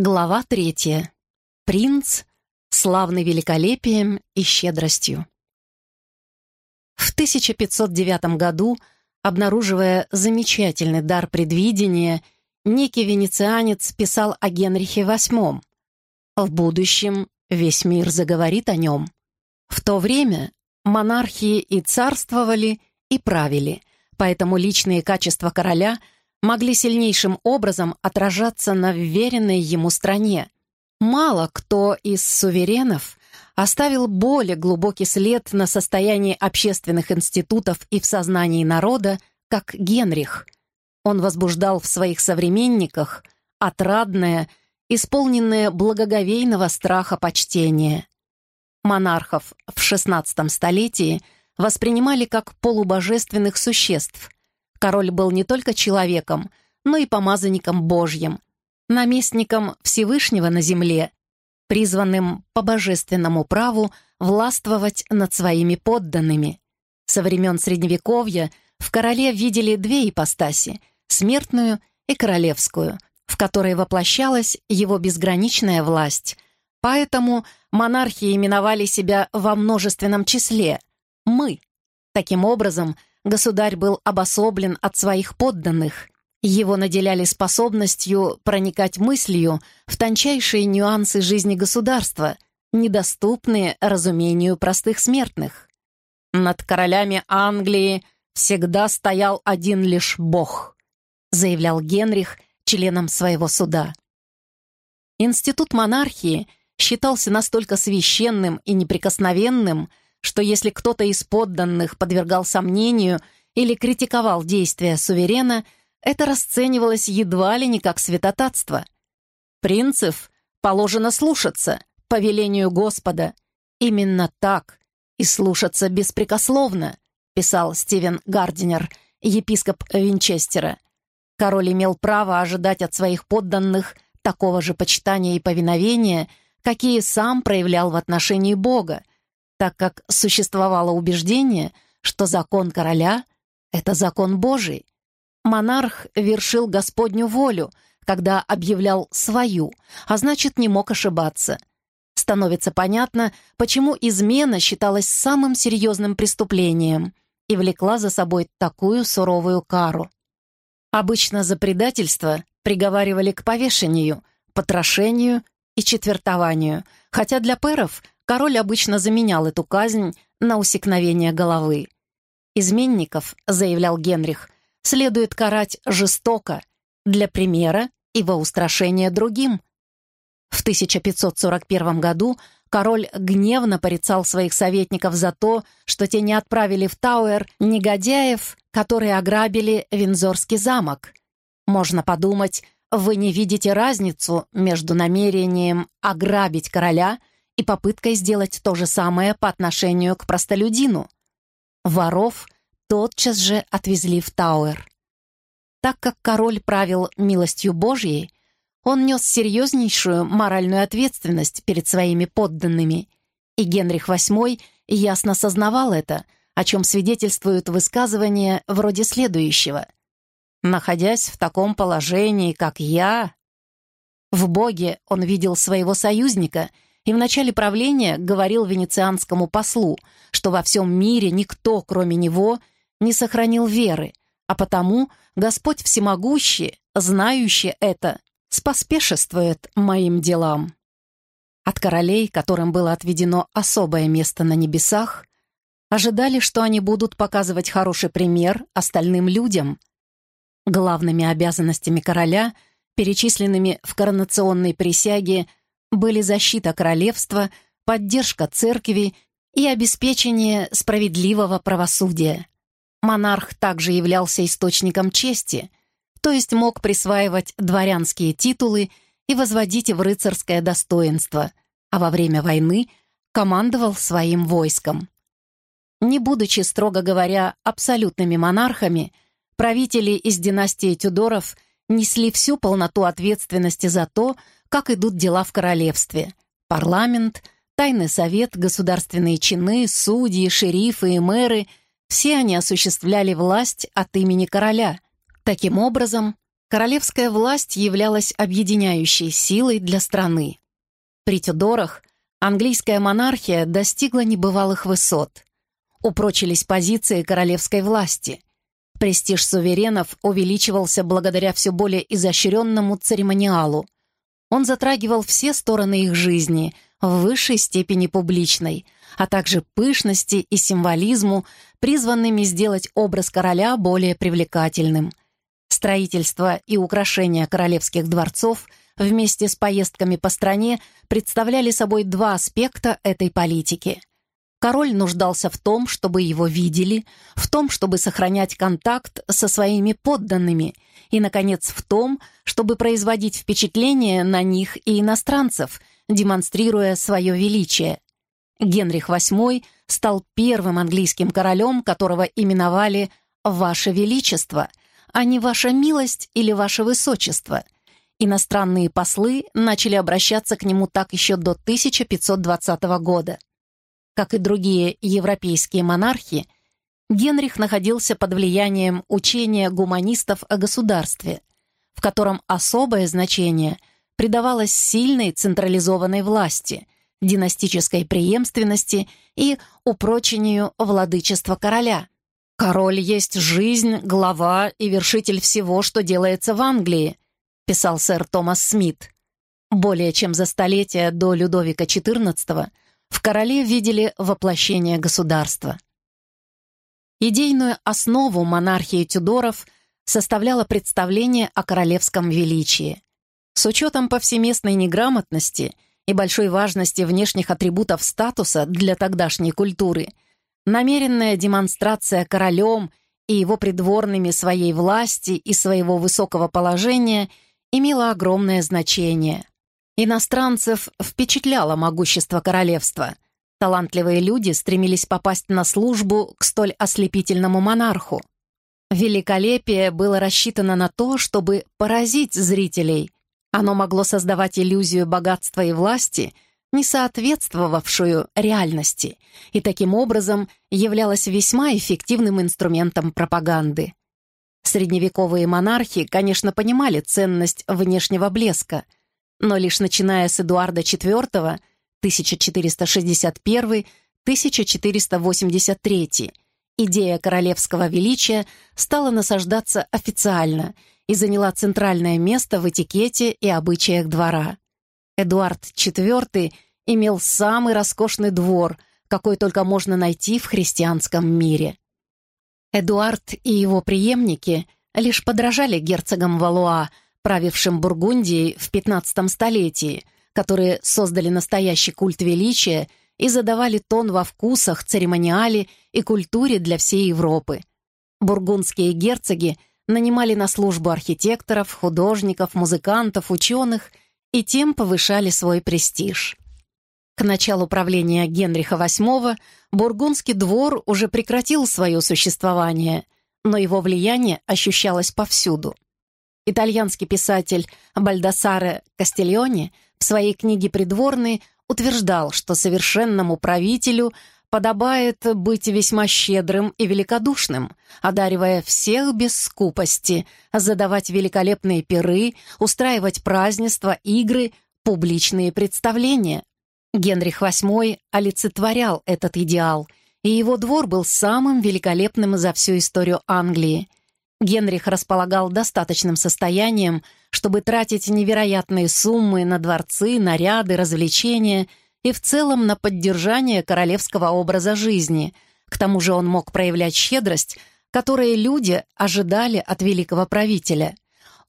Глава третья. Принц, славный великолепием и щедростью. В 1509 году, обнаруживая замечательный дар предвидения, некий венецианец писал о Генрихе VIII. В будущем весь мир заговорит о нем. В то время монархии и царствовали, и правили, поэтому личные качества короля – могли сильнейшим образом отражаться на вверенной ему стране. Мало кто из суверенов оставил более глубокий след на состоянии общественных институтов и в сознании народа, как Генрих. Он возбуждал в своих современниках отрадное, исполненное благоговейного страха почтение. Монархов в XVI столетии воспринимали как полубожественных существ – Король был не только человеком, но и помазанником Божьим, наместником Всевышнего на земле, призванным по божественному праву властвовать над своими подданными. Со времен Средневековья в короле видели две ипостаси — смертную и королевскую, в которой воплощалась его безграничная власть. Поэтому монархи именовали себя во множественном числе — «мы». Таким образом, Государь был обособлен от своих подданных. Его наделяли способностью проникать мыслью в тончайшие нюансы жизни государства, недоступные разумению простых смертных. Над королями Англии всегда стоял один лишь Бог, заявлял Генрих членам своего суда. Институт монархии считался настолько священным и неприкосновенным, что если кто-то из подданных подвергал сомнению или критиковал действия суверена, это расценивалось едва ли не как святотатство. «Принцев положено слушаться по велению Господа. Именно так и слушаться беспрекословно», писал Стивен Гардинер, епископ Винчестера. Король имел право ожидать от своих подданных такого же почитания и повиновения, какие сам проявлял в отношении Бога, так как существовало убеждение, что закон короля — это закон Божий. Монарх вершил Господню волю, когда объявлял свою, а значит, не мог ошибаться. Становится понятно, почему измена считалась самым серьезным преступлением и влекла за собой такую суровую кару. Обычно за предательство приговаривали к повешению, потрошению и четвертованию, хотя для пэров король обычно заменял эту казнь на усекновение головы. «Изменников», — заявлял Генрих, — «следует карать жестоко, для примера и во устрашение другим». В 1541 году король гневно порицал своих советников за то, что те не отправили в Тауэр негодяев, которые ограбили Винзорский замок. Можно подумать, вы не видите разницу между намерением ограбить короля и попыткой сделать то же самое по отношению к простолюдину. Воров тотчас же отвезли в Тауэр. Так как король правил милостью Божьей, он нес серьезнейшую моральную ответственность перед своими подданными, и Генрих VIII ясно сознавал это, о чем свидетельствуют высказывания вроде следующего. «Находясь в таком положении, как я...» В Боге он видел своего союзника — и в начале правления говорил венецианскому послу, что во всем мире никто, кроме него, не сохранил веры, а потому Господь Всемогущий, знающий это, споспешествует моим делам. От королей, которым было отведено особое место на небесах, ожидали, что они будут показывать хороший пример остальным людям. Главными обязанностями короля, перечисленными в коронационной присяге, были защита королевства, поддержка церкви и обеспечение справедливого правосудия. Монарх также являлся источником чести, то есть мог присваивать дворянские титулы и возводить в рыцарское достоинство, а во время войны командовал своим войском. Не будучи, строго говоря, абсолютными монархами, правители из династии Тюдоров несли всю полноту ответственности за то, как идут дела в королевстве. Парламент, тайный совет, государственные чины, судьи, шерифы и мэры — все они осуществляли власть от имени короля. Таким образом, королевская власть являлась объединяющей силой для страны. При Тюдорах английская монархия достигла небывалых высот. Упрочились позиции королевской власти. Престиж суверенов увеличивался благодаря все более изощренному церемониалу. Он затрагивал все стороны их жизни в высшей степени публичной, а также пышности и символизму, призванными сделать образ короля более привлекательным. Строительство и украшение королевских дворцов вместе с поездками по стране представляли собой два аспекта этой политики. Король нуждался в том, чтобы его видели, в том, чтобы сохранять контакт со своими подданными и, наконец, в том, чтобы производить впечатление на них и иностранцев, демонстрируя свое величие. Генрих VIII стал первым английским королем, которого именовали «Ваше Величество», а не «Ваша милость» или «Ваше Высочество». Иностранные послы начали обращаться к нему так еще до 1520 года. Как и другие европейские монархи, Генрих находился под влиянием учения гуманистов о государстве, в котором особое значение придавалось сильной централизованной власти, династической преемственности и упрочению владычества короля. «Король есть жизнь, глава и вершитель всего, что делается в Англии», писал сэр Томас Смит. Более чем за столетие до Людовика XIV в короле видели воплощение государства. Идейную основу монархии Тюдоров составляло представление о королевском величии. С учетом повсеместной неграмотности и большой важности внешних атрибутов статуса для тогдашней культуры, намеренная демонстрация королем и его придворными своей власти и своего высокого положения имела огромное значение. Иностранцев впечатляло могущество королевства. Талантливые люди стремились попасть на службу к столь ослепительному монарху. Великолепие было рассчитано на то, чтобы поразить зрителей. Оно могло создавать иллюзию богатства и власти, не соответствовавшую реальности, и таким образом являлось весьма эффективным инструментом пропаганды. Средневековые монархи, конечно, понимали ценность внешнего блеска — но лишь начиная с Эдуарда IV 1461-1483 идея королевского величия стала насаждаться официально и заняла центральное место в этикете и обычаях двора. Эдуард IV имел самый роскошный двор, какой только можно найти в христианском мире. Эдуард и его преемники лишь подражали герцогам Валуа, правившим Бургундией в XV столетии, которые создали настоящий культ величия и задавали тон во вкусах, церемониале и культуре для всей Европы. Бургундские герцоги нанимали на службу архитекторов, художников, музыкантов, ученых и тем повышали свой престиж. К началу правления Генриха VIII Бургундский двор уже прекратил свое существование, но его влияние ощущалось повсюду. Итальянский писатель Бальдасаре Кастильони в своей книге «Придворный» утверждал, что совершенному правителю подобает быть весьма щедрым и великодушным, одаривая всех без скупости, задавать великолепные пиры, устраивать празднества, игры, публичные представления. Генрих VIII олицетворял этот идеал, и его двор был самым великолепным за всю историю Англии. Генрих располагал достаточным состоянием, чтобы тратить невероятные суммы на дворцы, наряды, развлечения и в целом на поддержание королевского образа жизни. К тому же он мог проявлять щедрость, которую люди ожидали от великого правителя.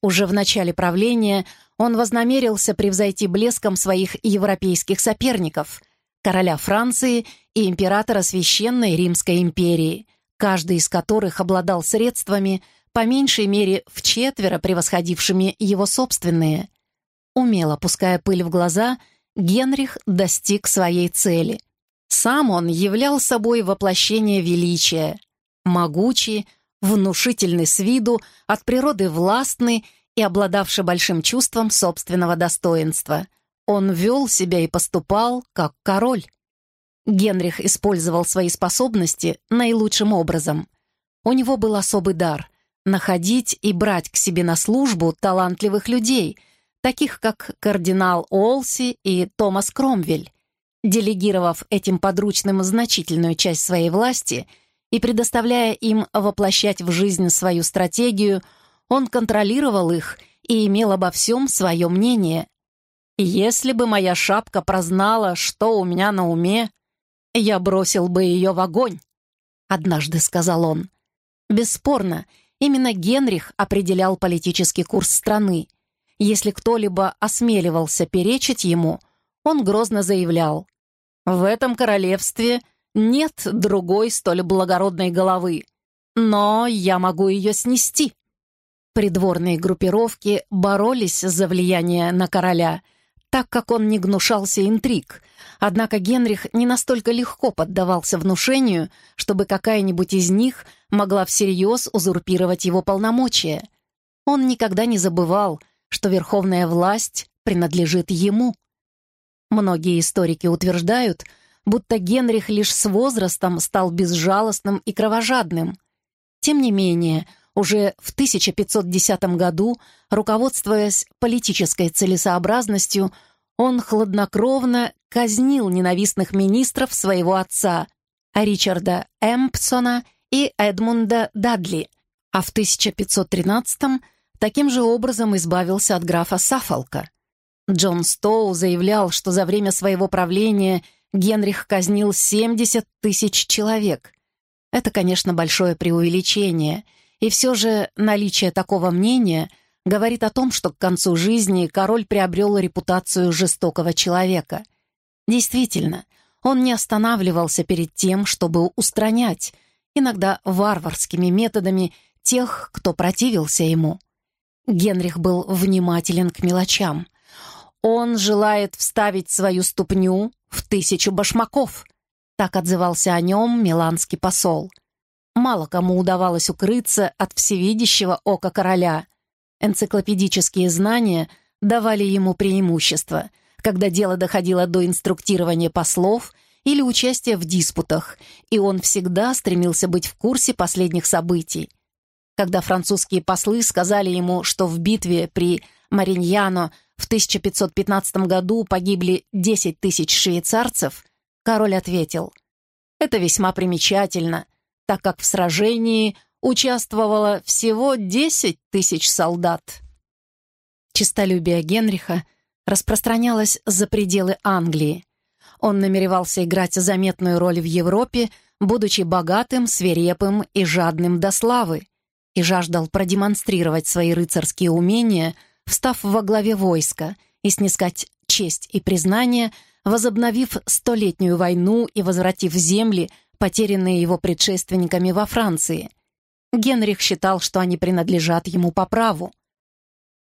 Уже в начале правления он вознамерился превзойти блеском своих европейских соперников — короля Франции и императора Священной Римской империи, каждый из которых обладал средствами — по меньшей мере в четверо превосходившими его собственные. Умело пуская пыль в глаза, Генрих достиг своей цели. Сам он являл собой воплощение величия. Могучий, внушительный с виду, от природы властный и обладавший большим чувством собственного достоинства. Он вел себя и поступал как король. Генрих использовал свои способности наилучшим образом. У него был особый дар находить и брать к себе на службу талантливых людей, таких как кардинал Олси и Томас Кромвель. Делегировав этим подручным значительную часть своей власти и предоставляя им воплощать в жизнь свою стратегию, он контролировал их и имел обо всем свое мнение. «Если бы моя шапка прознала, что у меня на уме, я бросил бы ее в огонь», — однажды сказал он. Бесспорно, именно Генрих определял политический курс страны. Если кто-либо осмеливался перечить ему, он грозно заявлял, «В этом королевстве нет другой столь благородной головы, но я могу ее снести». Придворные группировки боролись за влияние на короля, так как он не гнушался интриг, однако Генрих не настолько легко поддавался внушению, чтобы какая-нибудь из них могла всерьез узурпировать его полномочия. Он никогда не забывал, что верховная власть принадлежит ему. Многие историки утверждают, будто Генрих лишь с возрастом стал безжалостным и кровожадным. Тем не менее, уже в 1510 году, руководствуясь политической целесообразностью, он хладнокровно казнил ненавистных министров своего отца, Ричарда Эмпсона и Эдмунда Дадли, а в 1513 таким же образом избавился от графа Сафолка. Джон Стоу заявлял, что за время своего правления Генрих казнил 70 тысяч человек. Это, конечно, большое преувеличение — и все же наличие такого мнения говорит о том, что к концу жизни король приобрел репутацию жестокого человека. Действительно, он не останавливался перед тем, чтобы устранять, иногда варварскими методами, тех, кто противился ему. Генрих был внимателен к мелочам. «Он желает вставить свою ступню в тысячу башмаков», так отзывался о нем миланский посол — Мало кому удавалось укрыться от всевидящего ока короля. Энциклопедические знания давали ему преимущество, когда дело доходило до инструктирования послов или участия в диспутах, и он всегда стремился быть в курсе последних событий. Когда французские послы сказали ему, что в битве при Мариньяно в 1515 году погибли 10 тысяч швейцарцев, король ответил, «Это весьма примечательно, так как в сражении участвовало всего 10 тысяч солдат. Чистолюбие Генриха распространялось за пределы Англии. Он намеревался играть заметную роль в Европе, будучи богатым, свирепым и жадным до славы, и жаждал продемонстрировать свои рыцарские умения, встав во главе войска и снискать честь и признание, возобновив столетнюю войну и возвратив земли, потерянные его предшественниками во Франции. Генрих считал, что они принадлежат ему по праву.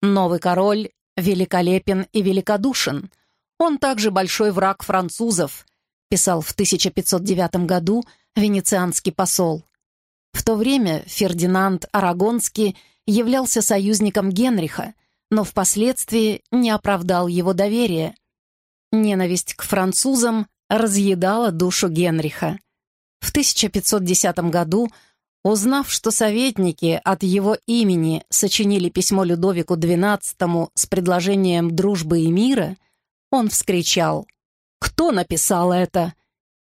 Новый король великолепен и великодушен. Он также большой враг французов, писал в 1509 году венецианский посол. В то время Фердинанд Арагонский являлся союзником Генриха, но впоследствии не оправдал его доверия. Ненависть к французам разъедала душу Генриха. В 1510 году, узнав, что советники от его имени сочинили письмо Людовику XII с предложением дружбы и мира, он вскричал «Кто написал это?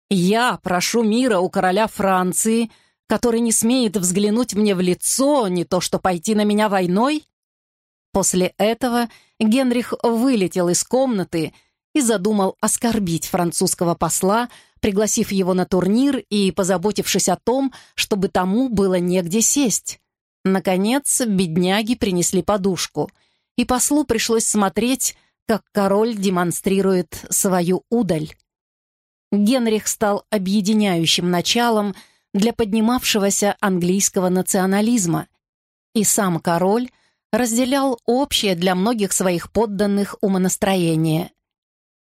Я прошу мира у короля Франции, который не смеет взглянуть мне в лицо, не то что пойти на меня войной?» После этого Генрих вылетел из комнаты и задумал оскорбить французского посла, пригласив его на турнир и позаботившись о том, чтобы тому было негде сесть. Наконец, бедняги принесли подушку, и послу пришлось смотреть, как король демонстрирует свою удаль. Генрих стал объединяющим началом для поднимавшегося английского национализма, и сам король разделял общее для многих своих подданных умонастроение.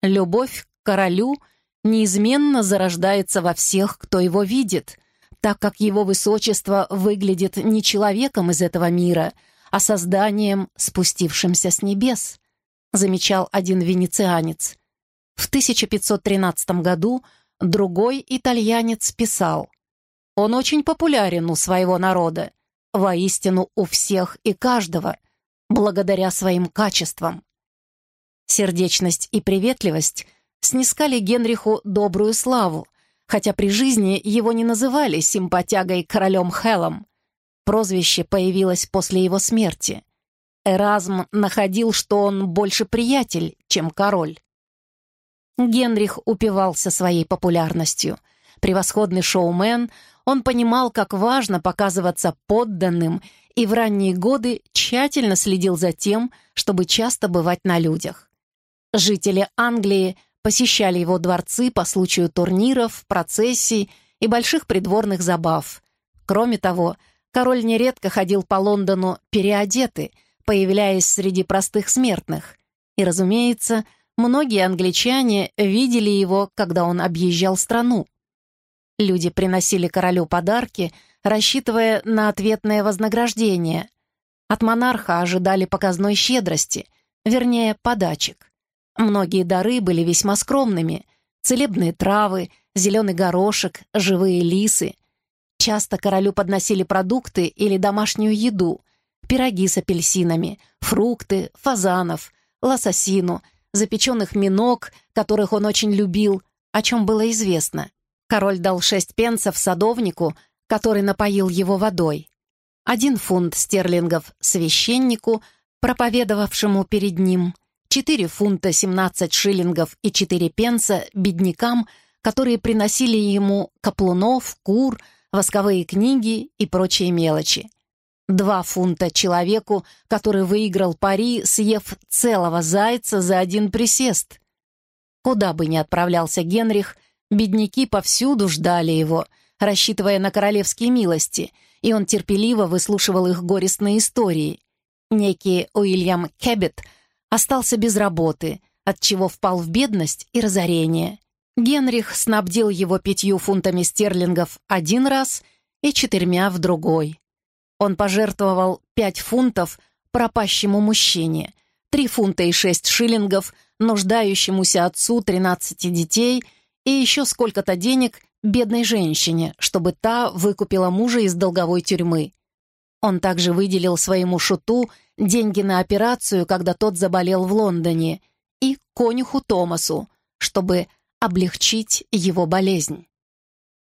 Любовь к королю — неизменно зарождается во всех, кто его видит, так как его высочество выглядит не человеком из этого мира, а созданием, спустившимся с небес, замечал один венецианец. В 1513 году другой итальянец писал, «Он очень популярен у своего народа. воистину у всех и каждого, благодаря своим качествам. Сердечность и приветливость снискали Генриху добрую славу, хотя при жизни его не называли симпатягой королем Хелом. Прозвище появилось после его смерти. Эразм находил, что он больше приятель, чем король. Генрих упивался своей популярностью. Превосходный шоумен, он понимал, как важно показываться подданным, и в ранние годы тщательно следил за тем, чтобы часто бывать на людях. Жители Англии посещали его дворцы по случаю турниров, процессий и больших придворных забав. Кроме того, король нередко ходил по Лондону переодетый, появляясь среди простых смертных. И, разумеется, многие англичане видели его, когда он объезжал страну. Люди приносили королю подарки, рассчитывая на ответное вознаграждение. От монарха ожидали показной щедрости, вернее, подачек. Многие дары были весьма скромными. Целебные травы, зеленый горошек, живые лисы. Часто королю подносили продукты или домашнюю еду, пироги с апельсинами, фрукты, фазанов, лососину, запеченных миног, которых он очень любил, о чем было известно. Король дал шесть пенсов садовнику, который напоил его водой. Один фунт стерлингов священнику, проповедовавшему перед ним — 4 фунта 17 шиллингов и 4 пенса беднякам, которые приносили ему каплунов, кур, восковые книги и прочие мелочи. Два фунта человеку, который выиграл пари, съев целого зайца за один присест. Куда бы ни отправлялся Генрих, бедняки повсюду ждали его, рассчитывая на королевские милости, и он терпеливо выслушивал их горестные истории. Некий Уильям Кеббет — остался без работы, отчего впал в бедность и разорение. Генрих снабдил его пятью фунтами стерлингов один раз и четырьмя в другой. Он пожертвовал пять фунтов пропащему мужчине, три фунта и шесть шиллингов нуждающемуся отцу тринадцати детей и еще сколько-то денег бедной женщине, чтобы та выкупила мужа из долговой тюрьмы. Он также выделил своему шуту деньги на операцию, когда тот заболел в Лондоне, и конюху Томасу, чтобы облегчить его болезнь.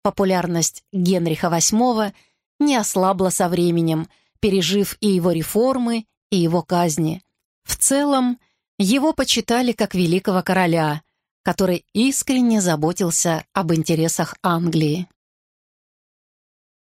Популярность Генриха VIII не ослабла со временем, пережив и его реформы, и его казни. В целом, его почитали как великого короля, который искренне заботился об интересах Англии.